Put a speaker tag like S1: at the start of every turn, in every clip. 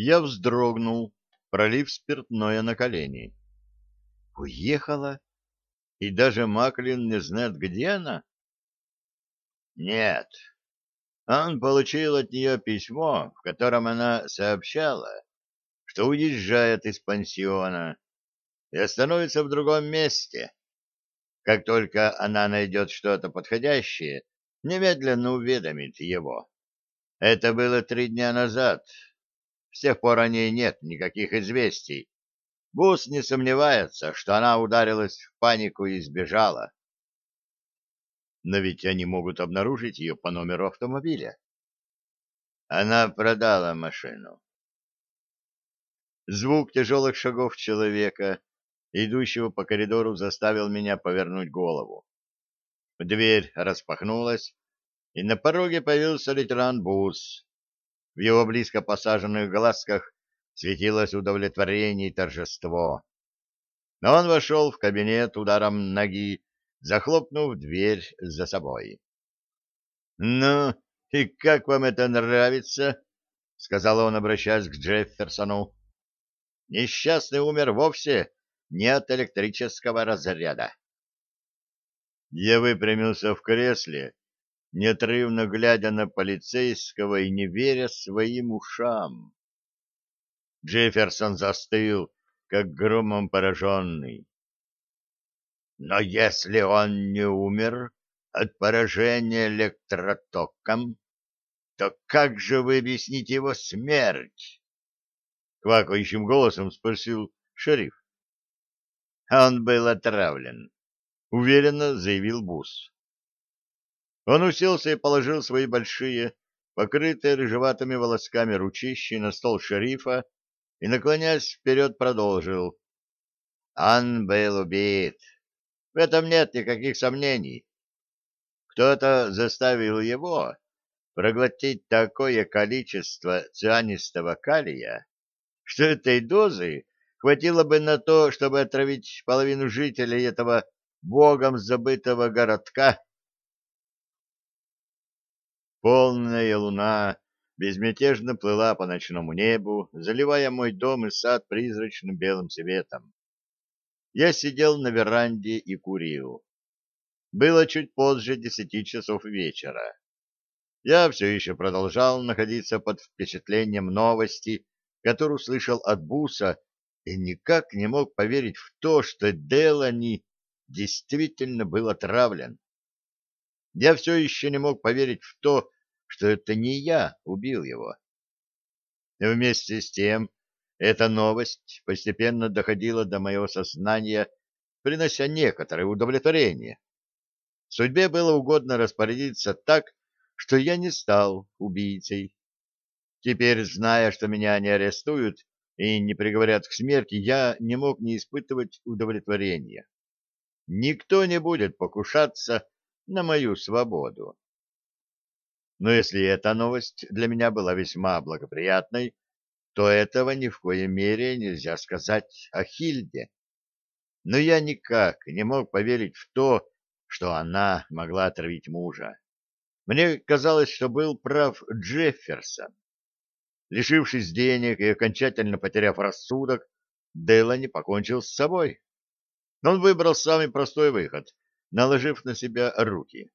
S1: Я вздрогнул, пролив спиртное на колени. Уехала? И даже Маклин не знает, где она? Нет. Он получил от нее письмо, в котором она сообщала, что уезжает из пансиона и остановится в другом месте. Как только она найдет что-то подходящее, немедленно уведомит его. Это было три дня назад. С тех пор о ней нет никаких известий. Бус не сомневается, что она ударилась в панику и сбежала. Но ведь они могут обнаружить ее по номеру автомобиля. Она продала машину. Звук тяжелых шагов человека, идущего по коридору, заставил меня повернуть голову. Дверь распахнулась, и на пороге появился лейтенант Бус. В его близко посаженных глазках светилось удовлетворение и торжество. Но он вошел в кабинет ударом ноги, захлопнув дверь за собой. — Ну, и как вам это нравится? — сказал он, обращаясь к Джефферсону. — Несчастный умер вовсе не от электрического разряда. Я выпрямился в кресле неотрывно глядя на полицейского и не веря своим ушам. Джефферсон застыл, как громом пораженный. Но если он не умер от поражения электротоком, то как же вы объясните его смерть? Квакающим голосом спросил шериф. Он был отравлен, уверенно заявил Бус. Он уселся и положил свои большие, покрытые рыжеватыми волосками ручищи на стол шерифа и, наклоняясь вперед, продолжил. Он был убит. В этом нет никаких сомнений. Кто-то заставил его проглотить такое количество цианистого калия, что этой дозы хватило бы на то, чтобы отравить половину жителей этого богом забытого городка Полная луна безмятежно плыла по ночному небу, заливая мой дом и сад призрачным белым светом. Я сидел на веранде и курил. Было чуть позже десяти часов вечера. Я все еще продолжал находиться под впечатлением новости, которую слышал от Буса, и никак не мог поверить в то, что Делани действительно был отравлен. Я все еще не мог поверить в то, что это не я убил его. Вместе с тем, эта новость постепенно доходила до моего сознания, принося некоторое удовлетворение. Судьбе было угодно распорядиться так, что я не стал убийцей. Теперь, зная, что меня не арестуют и не приговорят к смерти, я не мог не испытывать удовлетворения. Никто не будет покушаться на мою свободу. Но если эта новость для меня была весьма благоприятной, то этого ни в коей мере нельзя сказать о Хильде. Но я никак не мог поверить в то, что она могла отравить мужа. Мне казалось, что был прав Джефферсон. Лишившись денег и окончательно потеряв рассудок, Делани покончил с собой. Он выбрал самый простой выход наложив на себя руки.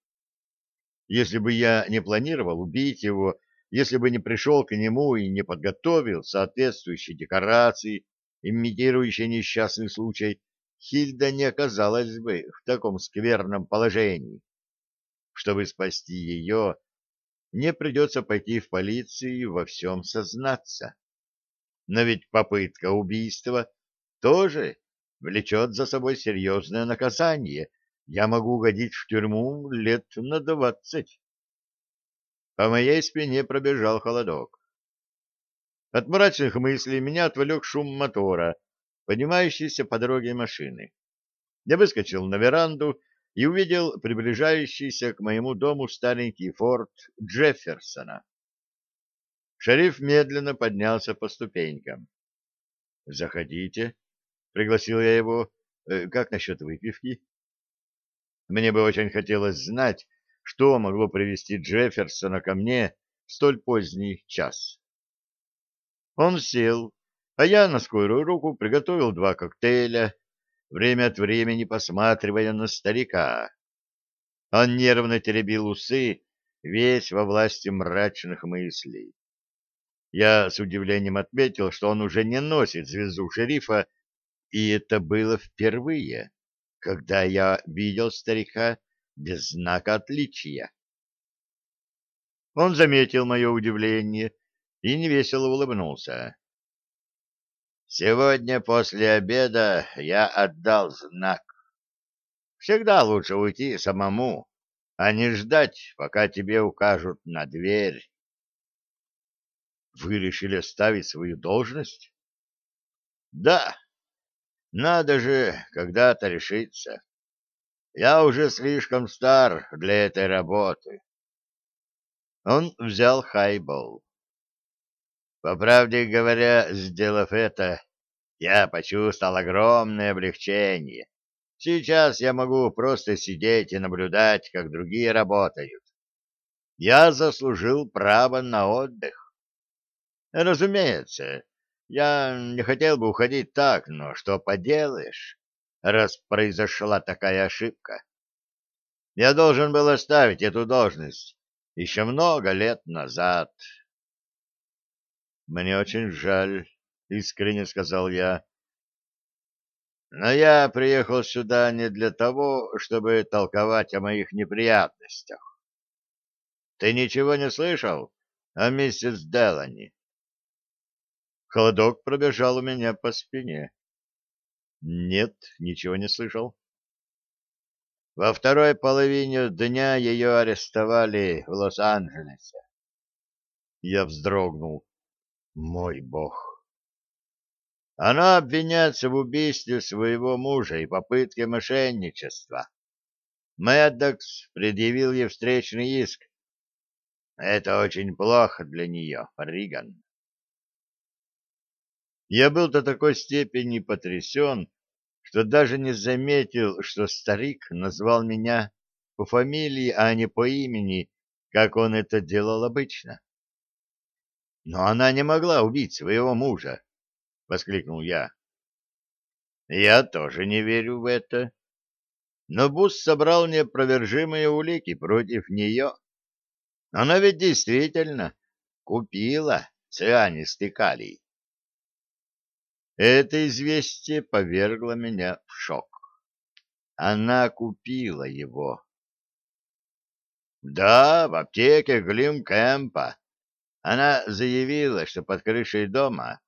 S1: Если бы я не планировал убить его, если бы не пришел к нему и не подготовил соответствующие декорации, имитирующие несчастный случай, Хильда не оказалась бы в таком скверном положении. Чтобы спасти ее, мне придется пойти в полицию и во всем сознаться. Но ведь попытка убийства тоже влечет за собой серьезное наказание — я могу угодить в тюрьму лет на двадцать. По моей спине пробежал холодок. От мрачных мыслей меня отвлек шум мотора, поднимающийся по дороге машины. Я выскочил на веранду и увидел приближающийся к моему дому старенький форт Джефферсона. Шериф медленно поднялся по ступенькам. — Заходите, — пригласил я его. «Э, — Как насчет выпивки? Мне бы очень хотелось знать, что могло привести Джефферсона ко мне в столь поздний час. Он сел, а я на скорую руку приготовил два коктейля, время от времени посматривая на старика. Он нервно теребил усы, весь во власти мрачных мыслей. Я с удивлением отметил, что он уже не носит звезду шерифа, и это было впервые, когда я видел старика без знака отличия. Он заметил мое удивление и невесело улыбнулся. «Сегодня после обеда я отдал знак. Всегда лучше уйти самому, а не ждать, пока тебе укажут на дверь». «Вы решили оставить свою должность?» «Да. Надо же когда-то решиться. Я уже слишком стар для этой работы». Он взял хайбол. По правде говоря, сделав это, я почувствовал огромное облегчение. Сейчас я могу просто сидеть и наблюдать, как другие работают. Я заслужил право на отдых. Разумеется, я не хотел бы уходить так, но что поделаешь, раз произошла такая ошибка. Я должен был оставить эту должность еще много лет назад. «Мне очень жаль», — искренне сказал я. «Но я приехал сюда не для того, чтобы толковать о моих неприятностях. Ты ничего не слышал о миссис Делани?» Холодок пробежал у меня по спине. «Нет, ничего не слышал». Во второй половине дня ее арестовали в Лос-Анджелесе. Я вздрогнул. Мой бог. Она обвиняется в убийстве своего мужа и попытке мошенничества. Мэддокс предъявил ей встречный иск. Это очень плохо для нее, Риган. Я был до такой степени потрясен, что даже не заметил, что старик назвал меня по фамилии, а не по имени, как он это делал обычно. «Но она не могла убить своего мужа!» — воскликнул я. «Я тоже не верю в это. Но Бус собрал неопровержимые улики против нее. Она ведь действительно купила цианистый калий. Это известие повергло меня в шок. Она купила его. Да, в аптеке Глимкэмпа. Она заявила, что под крышей дома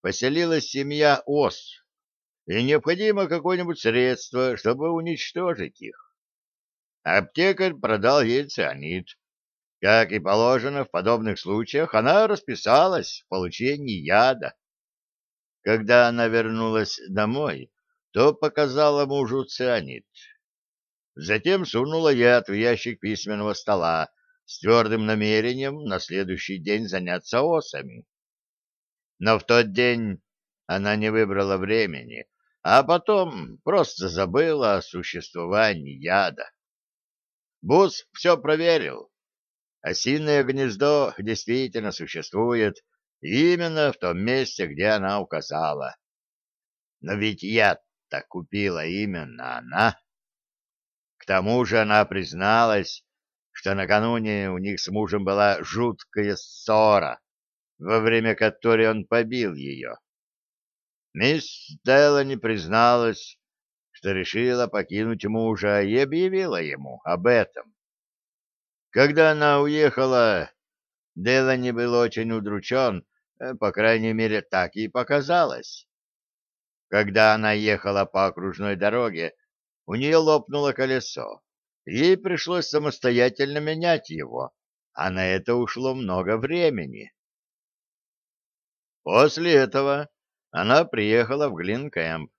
S1: поселилась семья ос, и необходимо какое-нибудь средство, чтобы уничтожить их. Аптекарь продал ей цианид. Как и положено в подобных случаях, она расписалась в получении яда. Когда она вернулась домой, то показала мужу цианид. Затем сунула яд в ящик письменного стола с твердым намерением на следующий день заняться осами. Но в тот день она не выбрала времени, а потом просто забыла о существовании яда. Бус все проверил. Осиное гнездо действительно существует, Именно в том месте, где она указала. Но ведь я-то купила именно она. К тому же она призналась, что накануне у них с мужем была жуткая ссора, во время которой он побил ее. Мисс Делани призналась, что решила покинуть мужа и объявила ему об этом. Когда она уехала, Делани был очень удручен по крайней мере, так и показалось. Когда она ехала по окружной дороге, у нее лопнуло колесо. Ей пришлось самостоятельно менять его, а на это ушло много времени. После этого она приехала в Глинкэмп,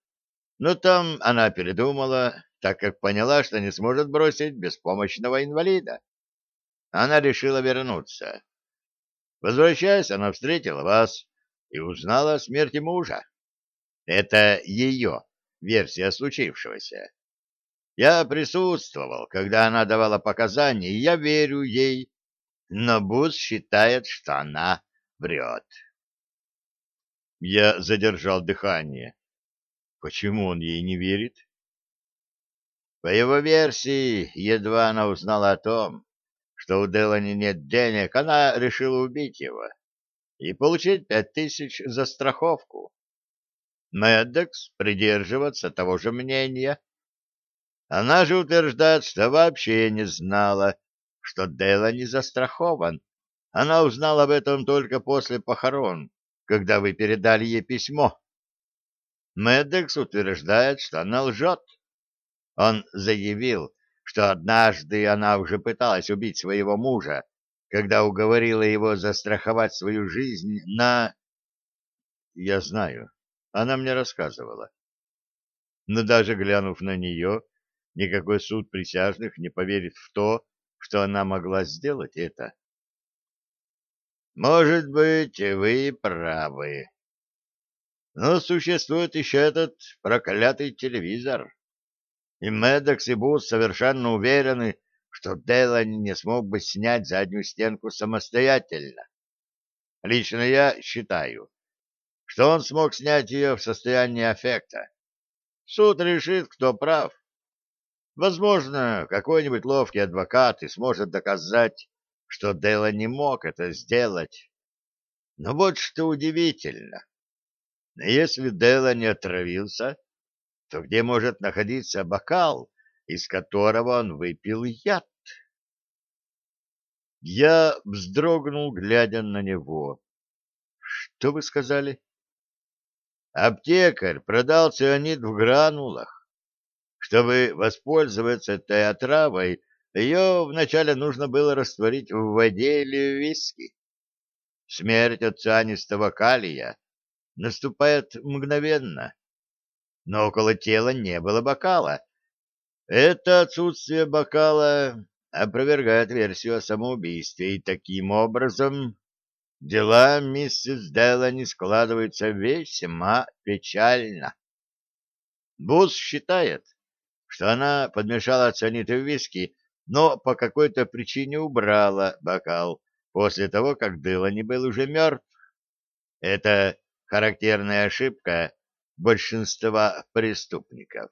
S1: но там она передумала, так как поняла, что не сможет бросить беспомощного инвалида. Она решила вернуться. Возвращаясь, она встретила вас и узнала о смерти мужа. Это ее версия случившегося. Я присутствовал, когда она давала показания, и я верю ей, но Бус считает, что она врет. Я задержал дыхание. Почему он ей не верит? По его версии, едва она узнала о том, что у Делани нет денег, она решила убить его и получить пять тысяч за страховку. Медекс придерживаться того же мнения. Она же утверждает, что вообще не знала, что Делани застрахован. Она узнала об этом только после похорон, когда вы передали ей письмо. Медекс утверждает, что она лжет. Он заявил, что однажды она уже пыталась убить своего мужа, когда уговорила его застраховать свою жизнь на... Я знаю, она мне рассказывала. Но даже глянув на нее, никакой суд присяжных не поверит в то, что она могла сделать это. Может быть, вы правы. Но существует еще этот проклятый телевизор. И Медокс и Бус совершенно уверены, что Делани не смог бы снять заднюю стенку самостоятельно. Лично я считаю, что он смог снять ее в состоянии аффекта. Суд решит, кто прав. Возможно, какой-нибудь ловкий адвокат и сможет доказать, что Делла не мог это сделать. Но вот что удивительно. Если Делла не отравился, где может находиться бокал, из которого он выпил яд? Я вздрогнул, глядя на него. Что вы сказали? Аптекарь продал цианид в гранулах. Чтобы воспользоваться этой отравой, ее вначале нужно было растворить в воде или в виски. Смерть от цианистого калия наступает мгновенно но около тела не было бокала. Это отсутствие бокала опровергает версию о самоубийстве, и таким образом дела миссис Делани складываются весьма печально. Бус считает, что она подмешала цианид в виски, но по какой-то причине убрала бокал после того, как Делани был уже мертв. Это характерная ошибка большинства преступников.